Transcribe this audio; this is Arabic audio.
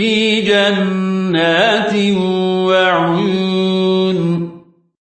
في جنات وعيون